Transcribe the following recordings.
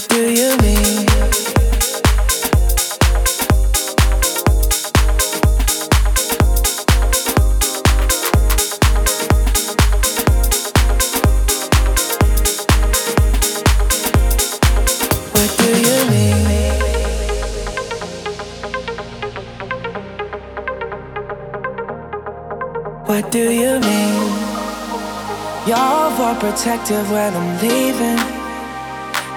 do you mean? What do you mean? What do you mean? You're overprotective when I'm leaving.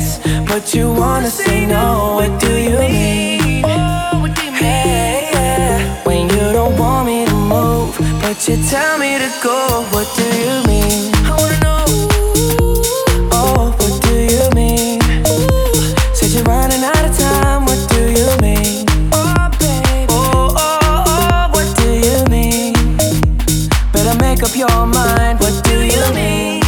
yes, but you wanna say no. What do you mean? Hey, yeah. When you don't want me to move, but you tell me to go. What do you mean? I wanna know. Oh, what do you mean? Said you're running out of time. What do you mean? Oh, baby. Oh, oh, oh, what do you mean? Better make up your mind. What do you mean?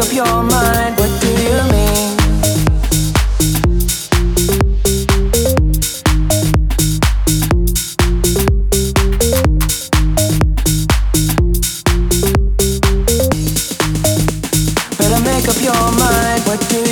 up your mind. What do you mean? Better make up your mind. What do